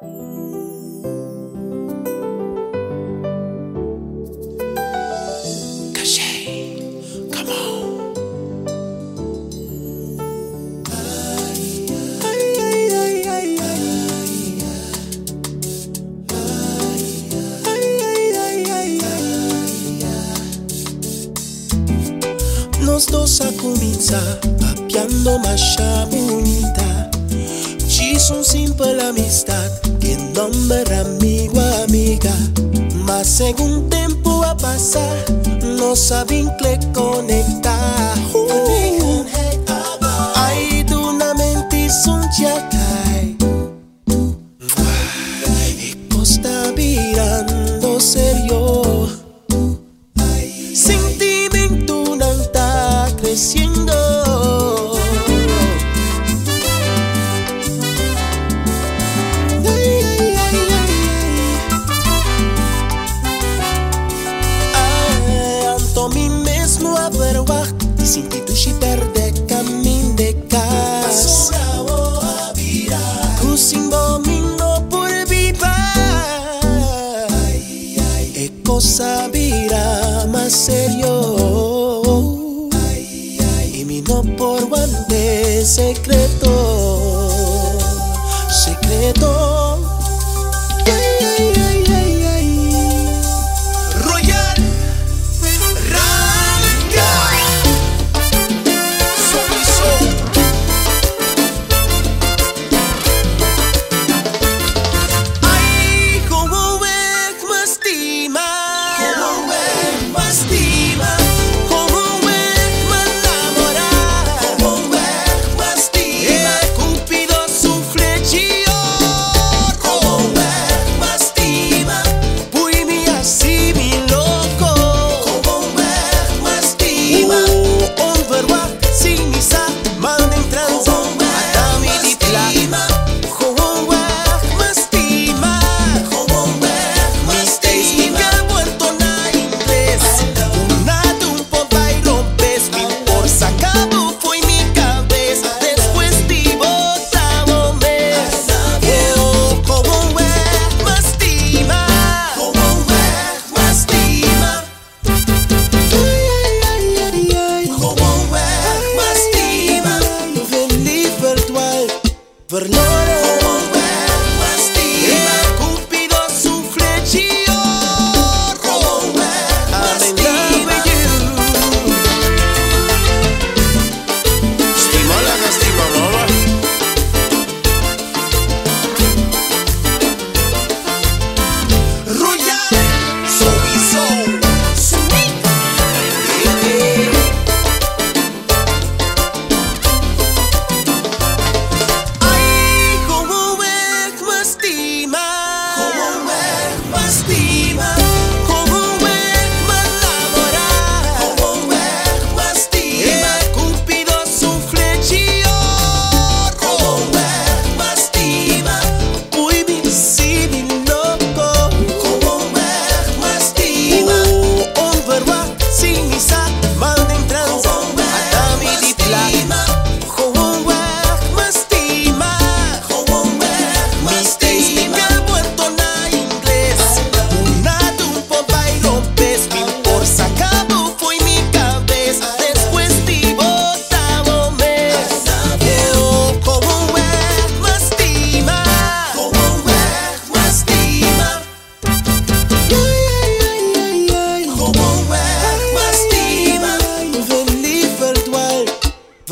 Non sto sa cominciar, papiando ma chame según tempo a passar, saben vincla Y mi no por guante secreto, secreto. verloren.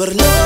por lo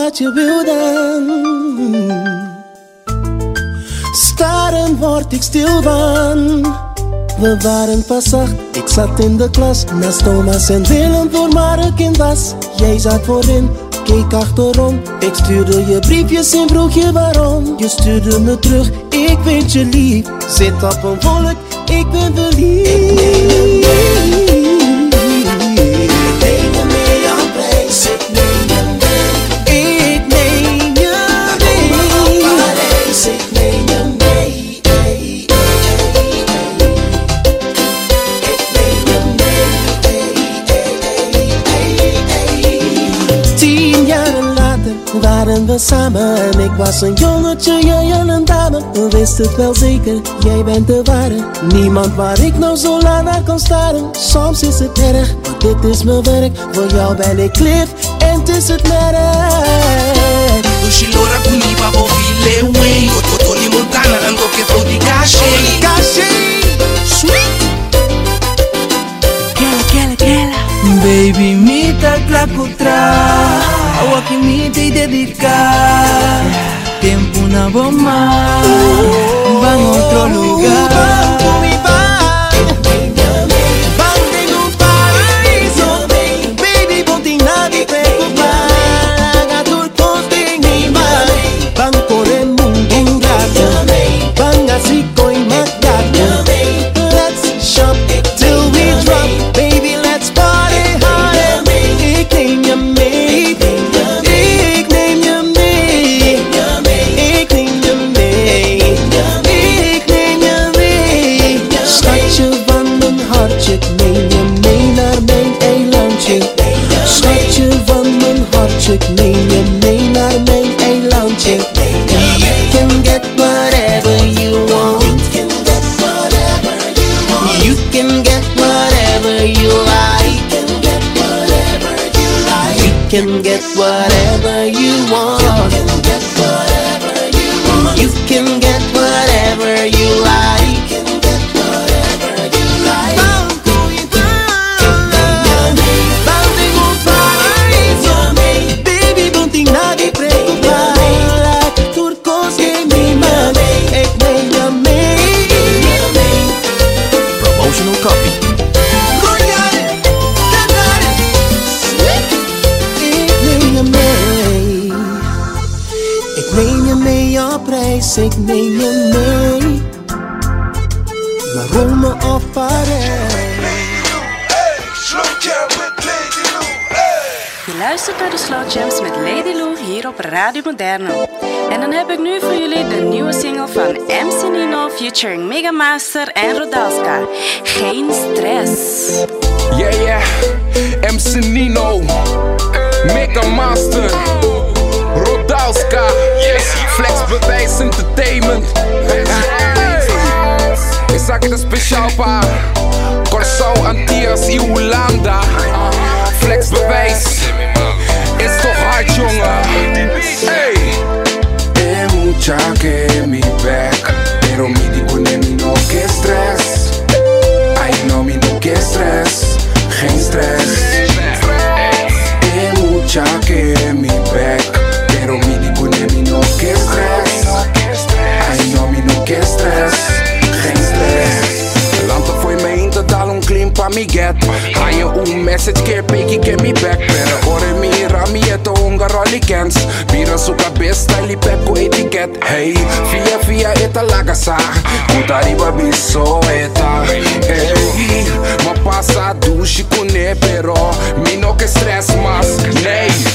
Zeg me wat je wil dan. Staren word ik stil van. We waren pas acht, ik zat in de klas Naast Thomas en Willem voor Mark in was. Jij zat voorin, keek achterom. Ik stuurde je briefjes en vroeg je waarom. Je stuurde me terug, ik vind je lief Zit op een wolk, ik ben verliefd waren we samen. En ik was een jongetje, jij een dame. We wisten het wel zeker, jij bent de ware. Niemand waar ik nou zo lang naar kan staren. Soms is het erg, maar dit is mijn werk. Voor jou ben ik lief en het is het merk. Ushilora kunipa bovile way Tony Montana ando que fodi cache Baby, me tá clacutra Awa que me te dedicar Tempo na bomba Van a otro lugar neem je mee Naar Rome of Parijs Je luistert naar de Slow Jams met Lady Lou hier op Radio Moderno. En dan heb ik nu voor jullie de nieuwe single van MC Nino featuring Megamaster en Rodalska. Geen stress. Yeah, yeah. MC Nino. Mega Master. Rodalska. Flex Bewijs Entertainment. Ik zag het speciaal pa. Corso Antillas y. Flex Bewijs. Is toch hard, jongen. Hey. Mucha que mi back. Pero mi dico no que stress. Ay, no, mi no que stress. Geen stress. Mucha que message que peki que mi back Pero ore mi rami eto unga rolikens Bira su cabeza li peko etiket Hey, fia fia eta lagasa Kuta riba biso eta. Hey, ma pasa dushi kune pero. Mi no que stress mas Nee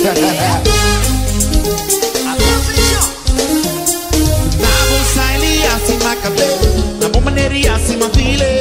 Atenção! Na bolsa ele acima I na bomba nele acima filé.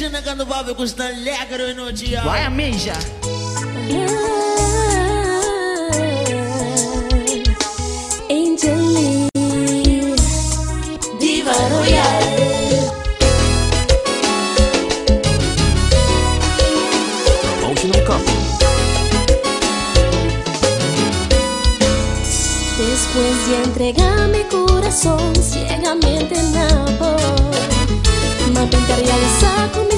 Regina Candubava eu os Negro e no dia. Vai, Mija. Diva Royal. Después de entregar meu corazón ciegamente en amor, me pintaría el saco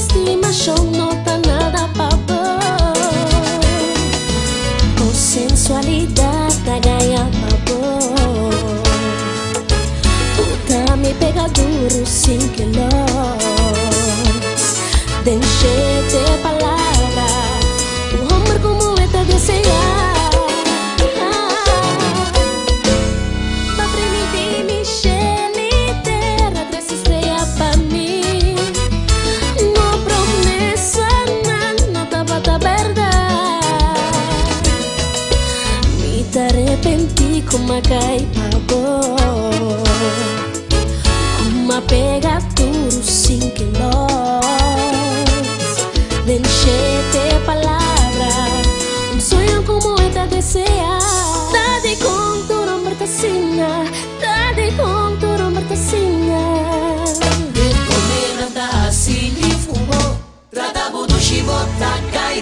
apaixonou nada pavor Com sensualidade ganha pavor Puta me pega duro que nós Deixei de falar Uma pega tudo sin que nós Denchete palavra Um sonho como esta desea Tade de contorno, Bertacinha Tade com contorno, Bertacinha De comer anda assim lhe fumou Tratabo do chibota, cai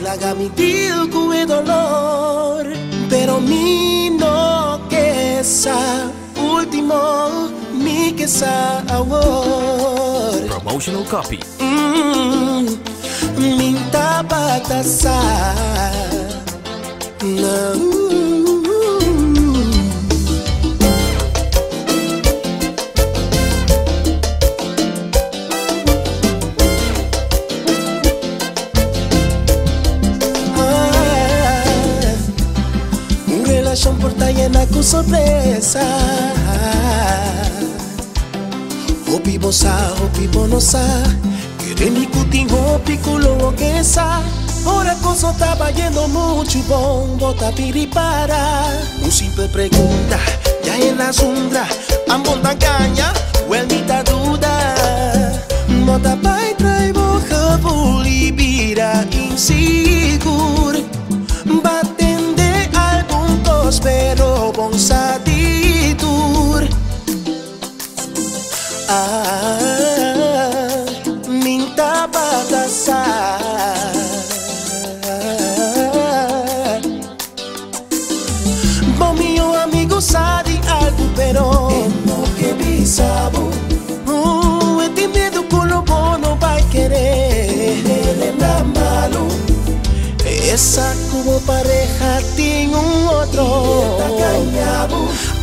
la mi dil con dolor. Pero mi no que sa último, mi que sa amor. Promotional copy. Mm, minta batasa hopi culo que sa Ahora cosa estaba yendo mucho bom Bota piripara. Un simple pregunta Ya en la sombra Ambonda caña Huelmita duda. Bota pai trai boja Bulibira inseguro Batende algún tos Pero bon Esa como pareja tiene un otro.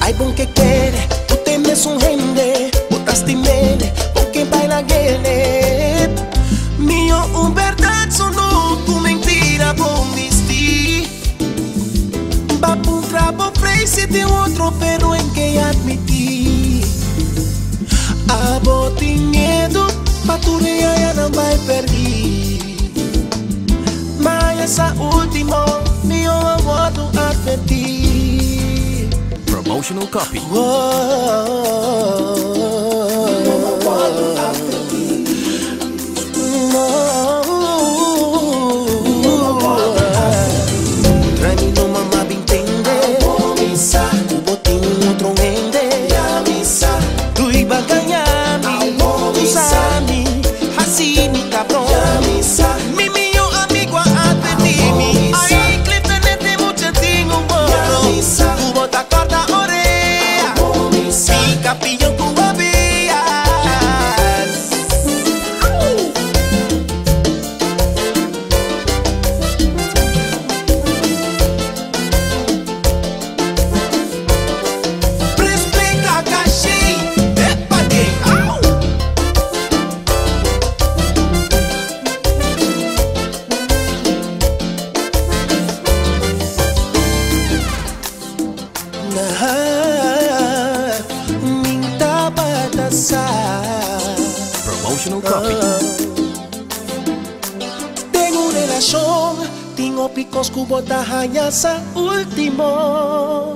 Ay, bom que quiere, tú tienes un gente Botaste mele, porque baila gele Mío, un verdad sonó tu mentira, bom vestir Va por un trapo precio de otro, pero en que admití. A bote miedo, pa tu ya no vai perder mai essa última, mio voto do pedir. Promotional copy. Oh, oh, oh, tengo picos cubos sa último.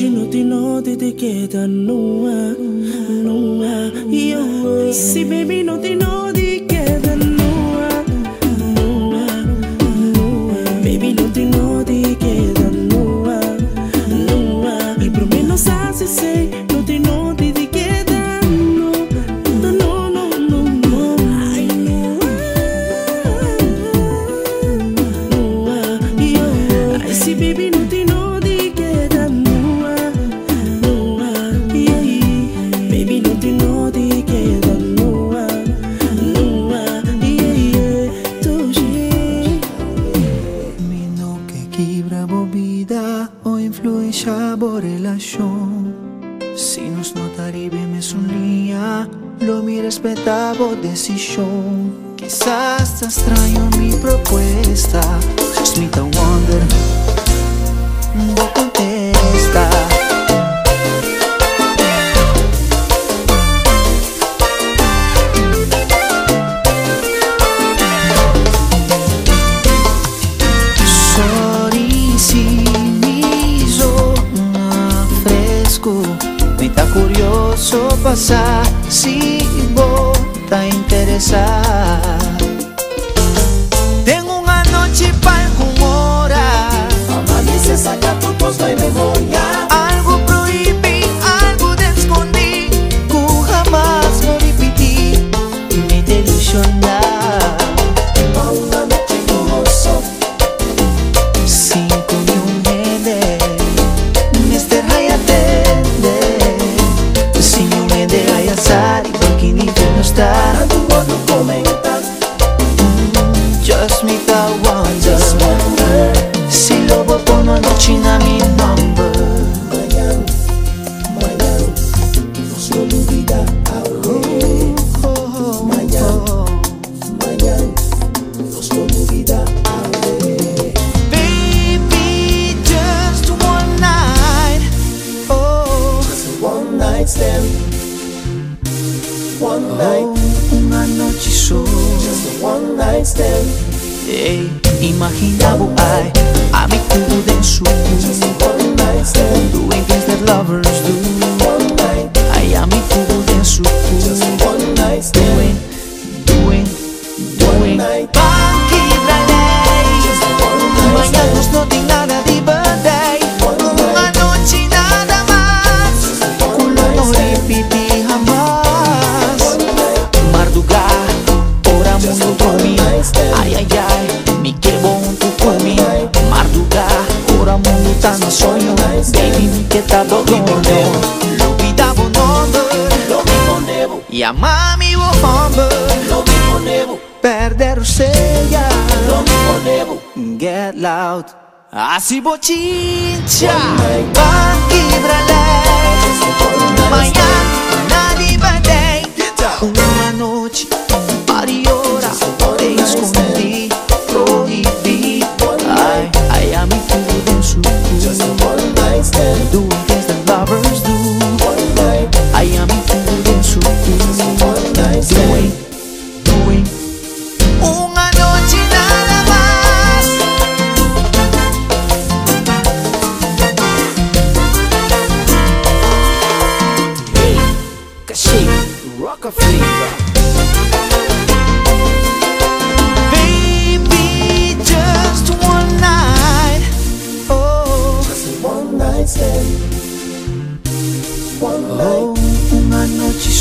Sinunod-inod, etiqueta no, nua, yeah. See, baby no tinod intenta interesar. Tengo una noche para chiamami uomo Non mi ponevo o sega Não me ponevo Get loud. Asi bocincia Banchi tra lei. Miami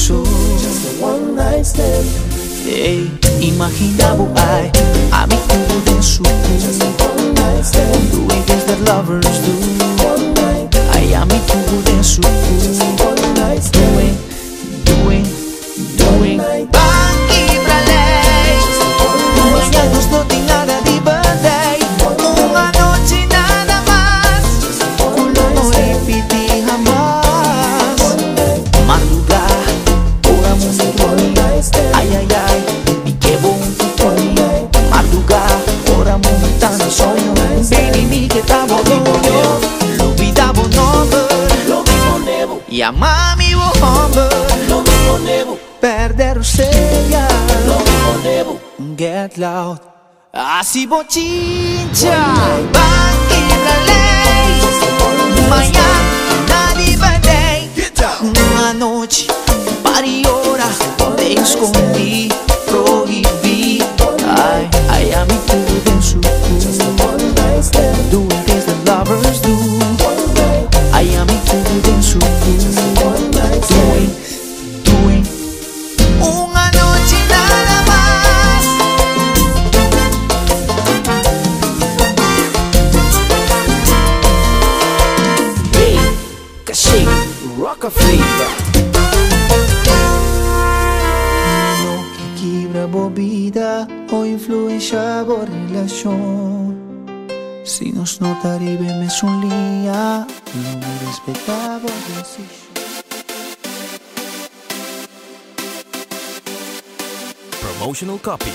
Just a one night stand. Hey. Imaginabo ay Amigo de su Just a one night stand Doing things that lovers do. One night, I Ay amigo de su Just a one night stand Doing, doing, doing loud. Así bochincha, van in la ley. Mañana liberté. Una noche, Pariora te escondí. No que quebra bobida o influencia a relación. Si nos notar y vemos un día No me respetaba decisión Promotional copy.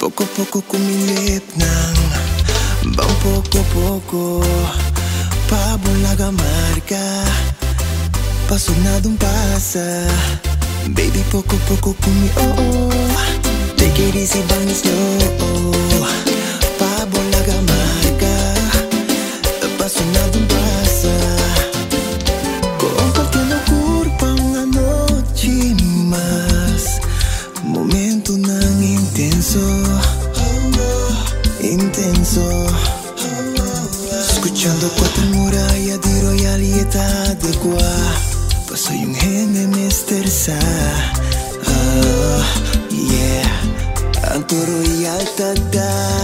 Poco a poco kumilip ng Bang poco poco Pabulaga marka Pasok na dun pasa. Baby poco poco kumi oh oh. Take it easy bang slow Pabulaga marka Pasok na dun pasa. Compartiendo curva una noche más. Momento nang intenso. Intenso. Escuchando cuatro murallas de royalidad de gua Paso yung hene Mr. Sa Ah, yeah Ang royal tagdar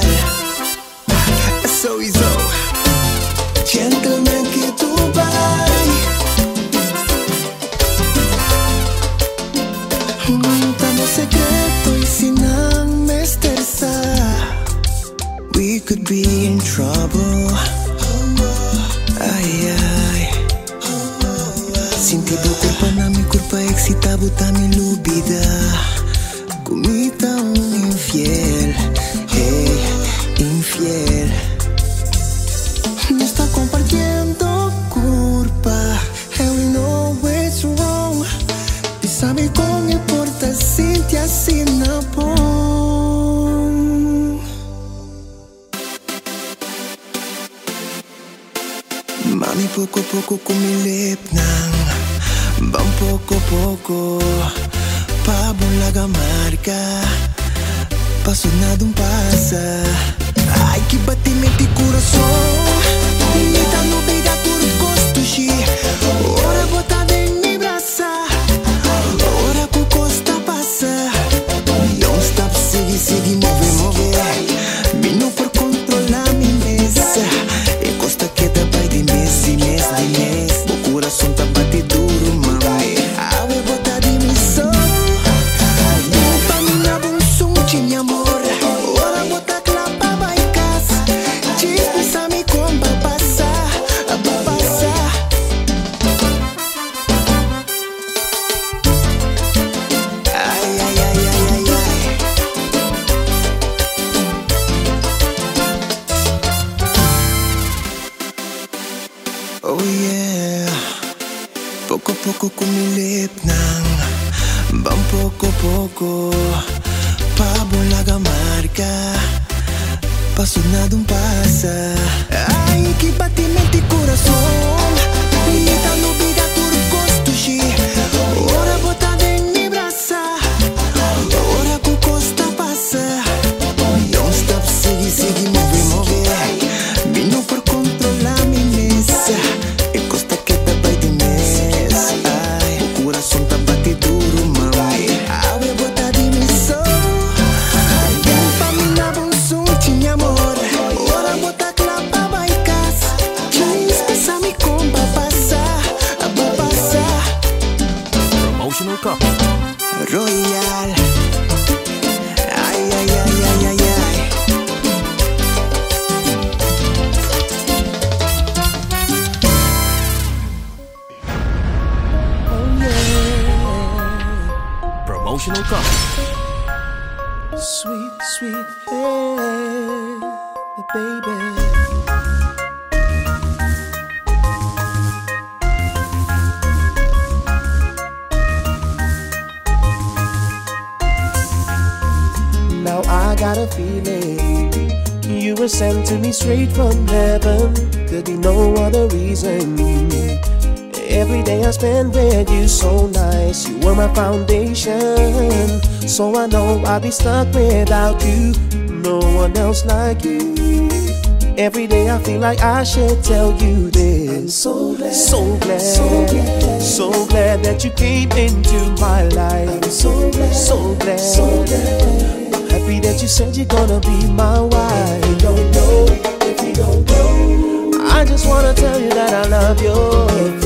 Promotional copy. Sweet, sweet, hey, baby. Now I got a feeling you were sent to me straight from heaven. Could be no other reason. Every day I spend with you so nice. You were my foundation. So I know I'll be stuck without you. No one else like you. Every day I feel like I should tell you this. I'm so glad, so glad, so glad, so glad that you came into my life. I'm so glad, so glad, so glad. I'm happy that you said you're gonna be my wife. If you don't know, if you don't know, I just wanna tell you that I love you.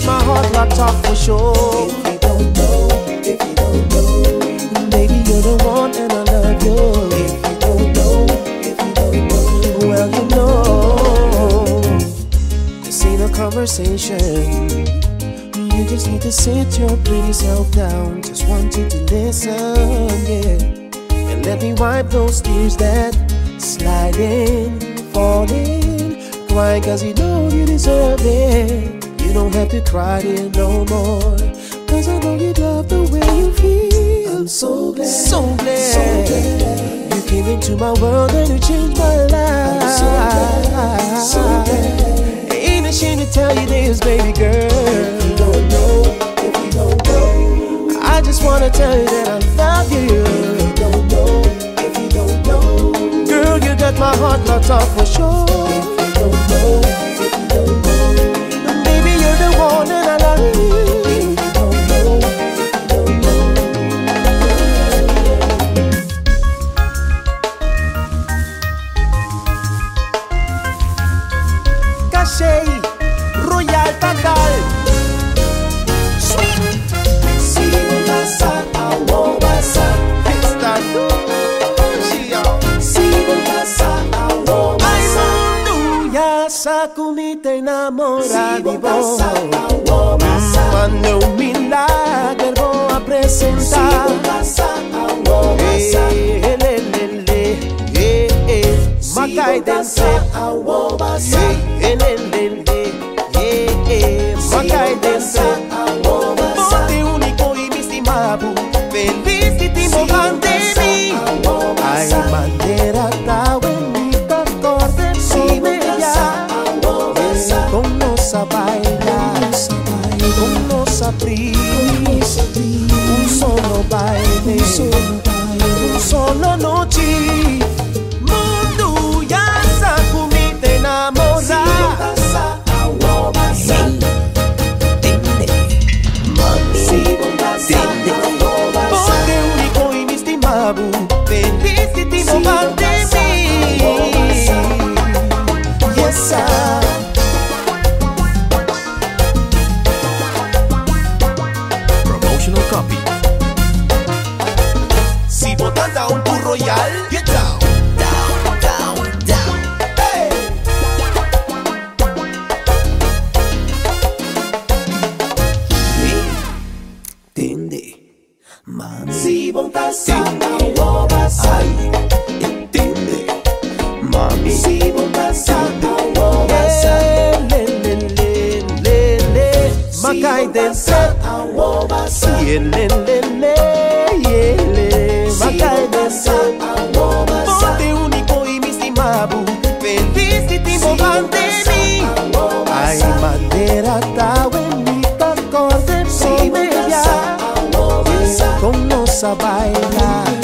Know, girl, you got my heart locked off for sure. If you don't know, if you don't know, baby, you're the one and I love you. If you don't know, if you don't know, well, you know, this ain't a conversation. You just need to sit your pretty self down. Just want you to listen, yeah. And let me wipe those tears that sliding, falling. Cry cause you know you deserve it. You don't have to cry here no more. Cause I know you love the way you feel. I'm so glad, so glad, so glad. You came into my world and you changed my life. I'm so glad, so glad. Ain't ashamed to tell you this, baby girl. If you don't know, if you don't know, I just wanna tell you that I love you. If you don't know, if you don't know, girl, you got my heart locked off for sure. noche mundu yaza kumitena moza bombasa awo basa tende mami bombasa awo basa pote uniko inestimabu tende sitimo basa Nos a bailar,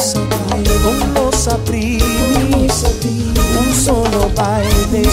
con nos a abrir, un solo baile,